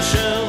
attention.